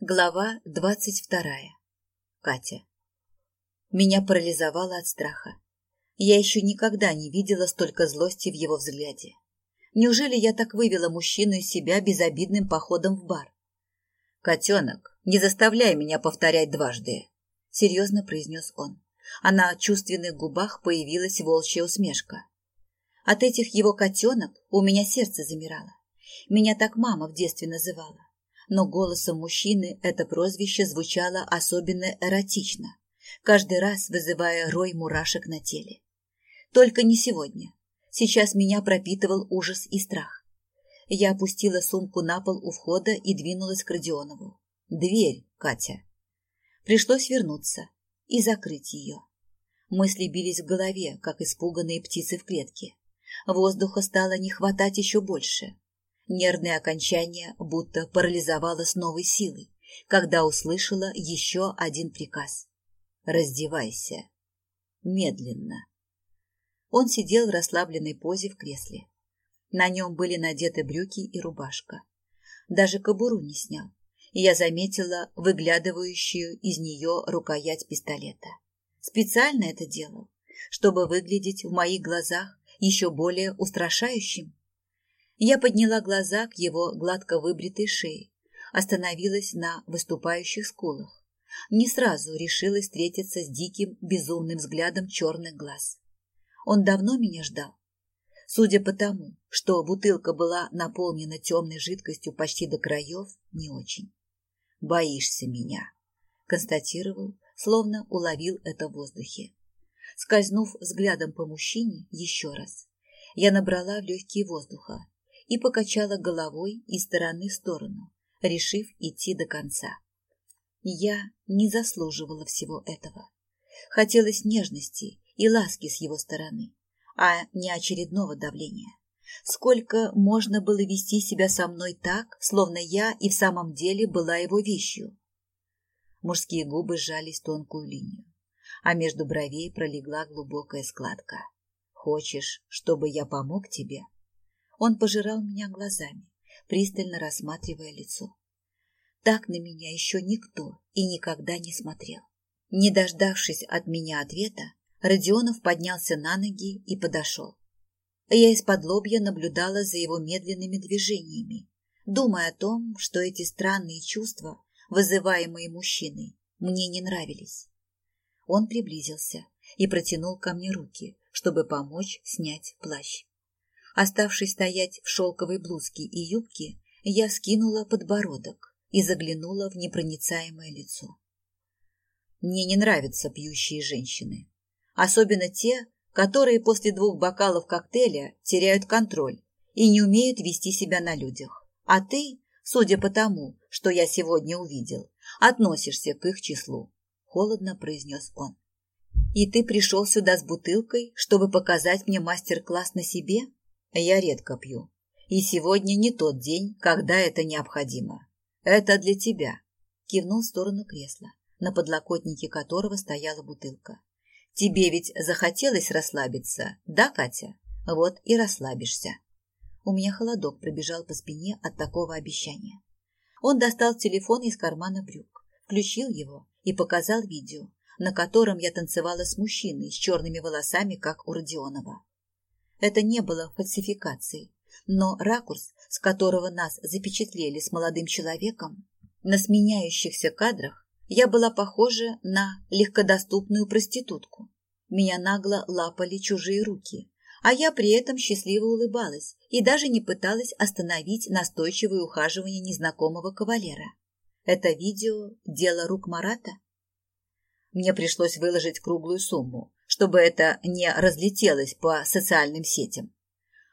Глава двадцать вторая. Катя. Меня парализовало от страха. Я еще никогда не видела столько злости в его взгляде. Неужели я так вывела мужчину из себя безобидным походом в бар? «Котенок, не заставляй меня повторять дважды», — серьезно произнес он, а на чувственных губах появилась волчья усмешка. От этих его котенок у меня сердце замирало. Меня так мама в детстве называла но голосом мужчины это прозвище звучало особенно эротично, каждый раз вызывая рой мурашек на теле. Только не сегодня. Сейчас меня пропитывал ужас и страх. Я опустила сумку на пол у входа и двинулась к Родионову. «Дверь, Катя!» Пришлось вернуться и закрыть ее. Мысли бились в голове, как испуганные птицы в клетке. Воздуха стало не хватать еще больше. Нервное окончание будто парализовало с новой силой, когда услышала еще один приказ. «Раздевайся. Медленно». Он сидел в расслабленной позе в кресле. На нем были надеты брюки и рубашка. Даже кобуру не снял, и я заметила выглядывающую из нее рукоять пистолета. Специально это делал, чтобы выглядеть в моих глазах еще более устрашающим. Я подняла глаза к его гладко выбритой шее, остановилась на выступающих скулах. Не сразу решилась встретиться с диким, безумным взглядом черных глаз. Он давно меня ждал. Судя по тому, что бутылка была наполнена темной жидкостью почти до краев, не очень. «Боишься меня», — констатировал, словно уловил это в воздухе. Скользнув взглядом по мужчине еще раз, я набрала в легкие воздуха и покачала головой из стороны в сторону, решив идти до конца. Я не заслуживала всего этого. Хотелось нежности и ласки с его стороны, а не очередного давления. Сколько можно было вести себя со мной так, словно я и в самом деле была его вещью? Мужские губы сжались тонкую линию, а между бровей пролегла глубокая складка. «Хочешь, чтобы я помог тебе?» Он пожирал меня глазами, пристально рассматривая лицо. Так на меня еще никто и никогда не смотрел. Не дождавшись от меня ответа, Родионов поднялся на ноги и подошел. Я из-под лобья наблюдала за его медленными движениями, думая о том, что эти странные чувства, вызываемые мужчиной, мне не нравились. Он приблизился и протянул ко мне руки, чтобы помочь снять плащ. Оставшись стоять в шелковой блузке и юбке, я скинула подбородок и заглянула в непроницаемое лицо. Мне не нравятся пьющие женщины, особенно те, которые после двух бокалов коктейля теряют контроль и не умеют вести себя на людях. А ты, судя по тому, что я сегодня увидел, относишься к их числу, холодно произнес он. И ты пришел сюда с бутылкой, чтобы показать мне мастер-класс на себе? Я редко пью. И сегодня не тот день, когда это необходимо. Это для тебя. Кивнул в сторону кресла, на подлокотнике которого стояла бутылка. Тебе ведь захотелось расслабиться, да, Катя? Вот и расслабишься. У меня холодок пробежал по спине от такого обещания. Он достал телефон из кармана брюк, включил его и показал видео, на котором я танцевала с мужчиной с черными волосами, как у Родионова. Это не было фальсификацией, но ракурс, с которого нас запечатлели с молодым человеком, на сменяющихся кадрах я была похожа на легкодоступную проститутку. Меня нагло лапали чужие руки, а я при этом счастливо улыбалась и даже не пыталась остановить настойчивое ухаживание незнакомого кавалера. Это видео – дело рук Марата? Мне пришлось выложить круглую сумму, чтобы это не разлетелось по социальным сетям.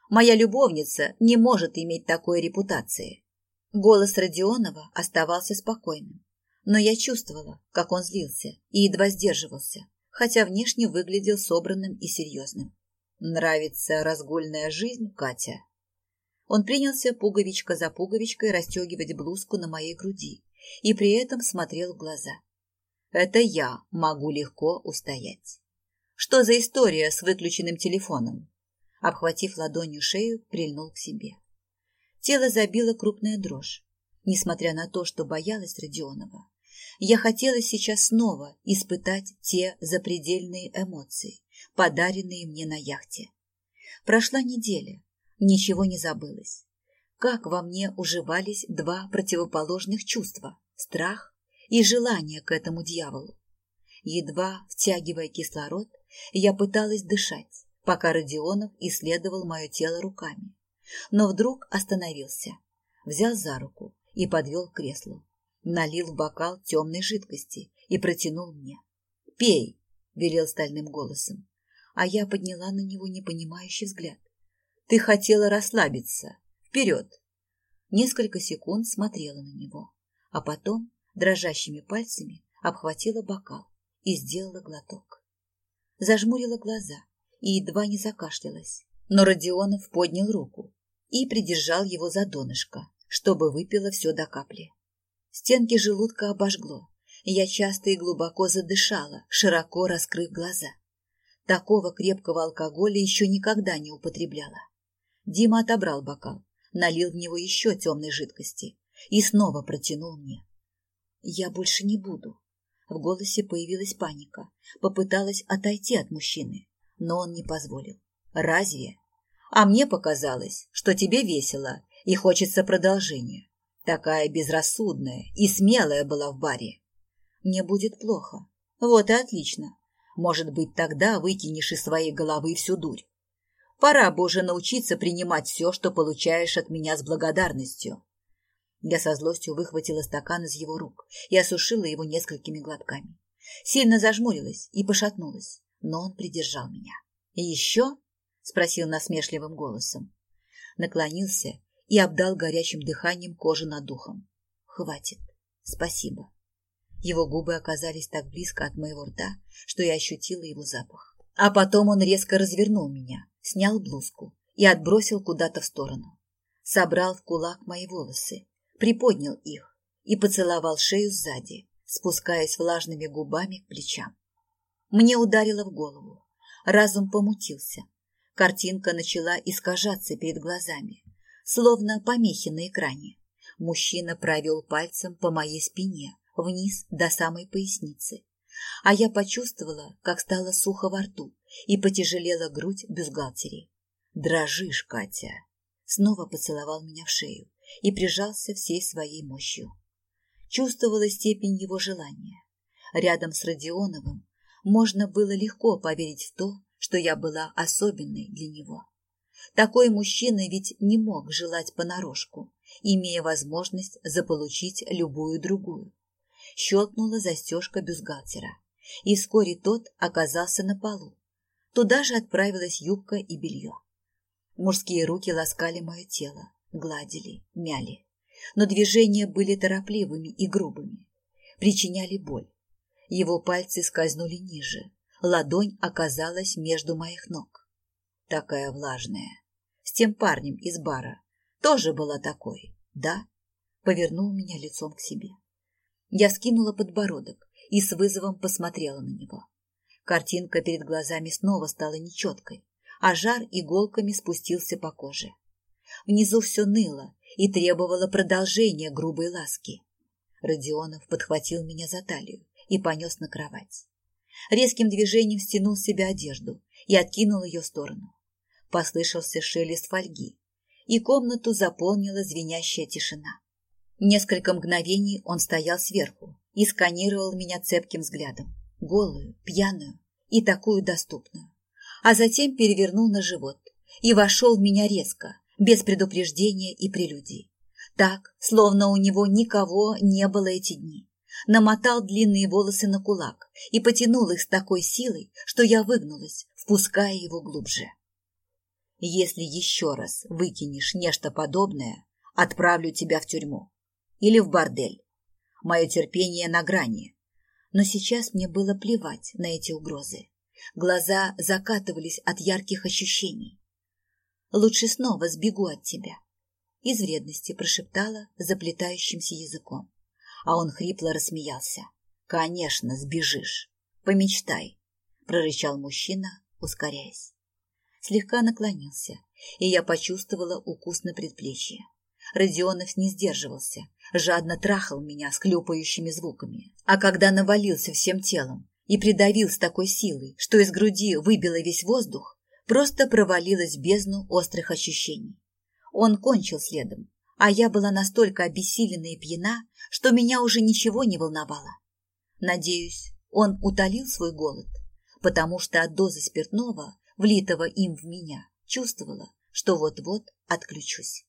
Моя любовница не может иметь такой репутации. Голос Родионова оставался спокойным, но я чувствовала, как он злился и едва сдерживался, хотя внешне выглядел собранным и серьезным. «Нравится разгульная жизнь, Катя?» Он принялся пуговичка за пуговичкой расстегивать блузку на моей груди и при этом смотрел в глаза. «Это я могу легко устоять». Что за история с выключенным телефоном? Обхватив ладонью шею, прильнул к себе. Тело забило крупная дрожь. несмотря на то, что боялась Родионова. Я хотела сейчас снова испытать те запредельные эмоции, подаренные мне на яхте. Прошла неделя, ничего не забылось. Как во мне уживались два противоположных чувства – страх и желание к этому дьяволу. Едва втягивая кислород, я пыталась дышать, пока Родионов исследовал мое тело руками. Но вдруг остановился, взял за руку и подвел к креслу. Налил в бокал темной жидкости и протянул мне. «Пей!» – велел стальным голосом. А я подняла на него непонимающий взгляд. «Ты хотела расслабиться. Вперед!» Несколько секунд смотрела на него, а потом дрожащими пальцами обхватила бокал и сделала глоток. Зажмурила глаза и едва не закашлялась, но Родионов поднял руку и придержал его за донышко, чтобы выпила все до капли. Стенки желудка обожгло, я часто и глубоко задышала, широко раскрыв глаза. Такого крепкого алкоголя еще никогда не употребляла. Дима отобрал бокал, налил в него еще темной жидкости и снова протянул мне. «Я больше не буду». В голосе появилась паника. Попыталась отойти от мужчины, но он не позволил. «Разве? А мне показалось, что тебе весело и хочется продолжения. Такая безрассудная и смелая была в баре. Мне будет плохо. Вот и отлично. Может быть, тогда выкинешь из своей головы всю дурь. Пора бы уже научиться принимать все, что получаешь от меня с благодарностью. Я со злостью выхватила стакан из его рук и осушила его несколькими глотками. Сильно зажмурилась и пошатнулась, но он придержал меня. «Еще?» — спросил насмешливым голосом. Наклонился и обдал горячим дыханием кожу над духом. «Хватит. Спасибо». Его губы оказались так близко от моего рта, что я ощутила его запах. А потом он резко развернул меня, снял блузку и отбросил куда-то в сторону. Собрал в кулак мои волосы, приподнял их и поцеловал шею сзади, спускаясь влажными губами к плечам. Мне ударило в голову. Разум помутился. Картинка начала искажаться перед глазами, словно помехи на экране. Мужчина провел пальцем по моей спине, вниз до самой поясницы. А я почувствовала, как стало сухо во рту и потяжелела грудь бюстгальтере. «Дрожишь, Катя!» Снова поцеловал меня в шею и прижался всей своей мощью. Чувствовала степень его желания. Рядом с Родионовым можно было легко поверить в то, что я была особенной для него. Такой мужчина ведь не мог желать понарошку, имея возможность заполучить любую другую. Щелкнула застежка бюстгальтера, и вскоре тот оказался на полу. Туда же отправилась юбка и белье. Мужские руки ласкали мое тело, гладили, мяли. Но движения были торопливыми и грубыми, причиняли боль. Его пальцы скользнули ниже, ладонь оказалась между моих ног. Такая влажная. С тем парнем из бара. Тоже была такой, да? Повернул меня лицом к себе. Я скинула подбородок и с вызовом посмотрела на него. Картинка перед глазами снова стала нечеткой, а жар иголками спустился по коже. Внизу все ныло и требовало продолжения грубой ласки. Родионов подхватил меня за талию и понес на кровать. Резким движением стянул с себя одежду и откинул ее в сторону. Послышался шелест фольги, и комнату заполнила звенящая тишина. Несколько мгновений он стоял сверху и сканировал меня цепким взглядом, голую, пьяную и такую доступную, а затем перевернул на живот и вошел в меня резко, без предупреждения и прелюдий. Так, словно у него никого не было эти дни. Намотал длинные волосы на кулак и потянул их с такой силой, что я выгнулась, впуская его глубже. Если еще раз выкинешь нечто подобное, отправлю тебя в тюрьму или в бордель. Мое терпение на грани. Но сейчас мне было плевать на эти угрозы. Глаза закатывались от ярких ощущений. Лучше снова сбегу от тебя. Из вредности прошептала заплетающимся языком. А он хрипло рассмеялся. Конечно, сбежишь. Помечтай, прорычал мужчина, ускоряясь. Слегка наклонился, и я почувствовала укус на предплечье. Родионов не сдерживался, жадно трахал меня с клюпающими звуками. А когда навалился всем телом и придавил с такой силой, что из груди выбило весь воздух, просто провалилась в бездну острых ощущений. Он кончил следом, а я была настолько обессилена и пьяна, что меня уже ничего не волновало. Надеюсь, он утолил свой голод, потому что от дозы спиртного, влитого им в меня, чувствовала, что вот-вот отключусь.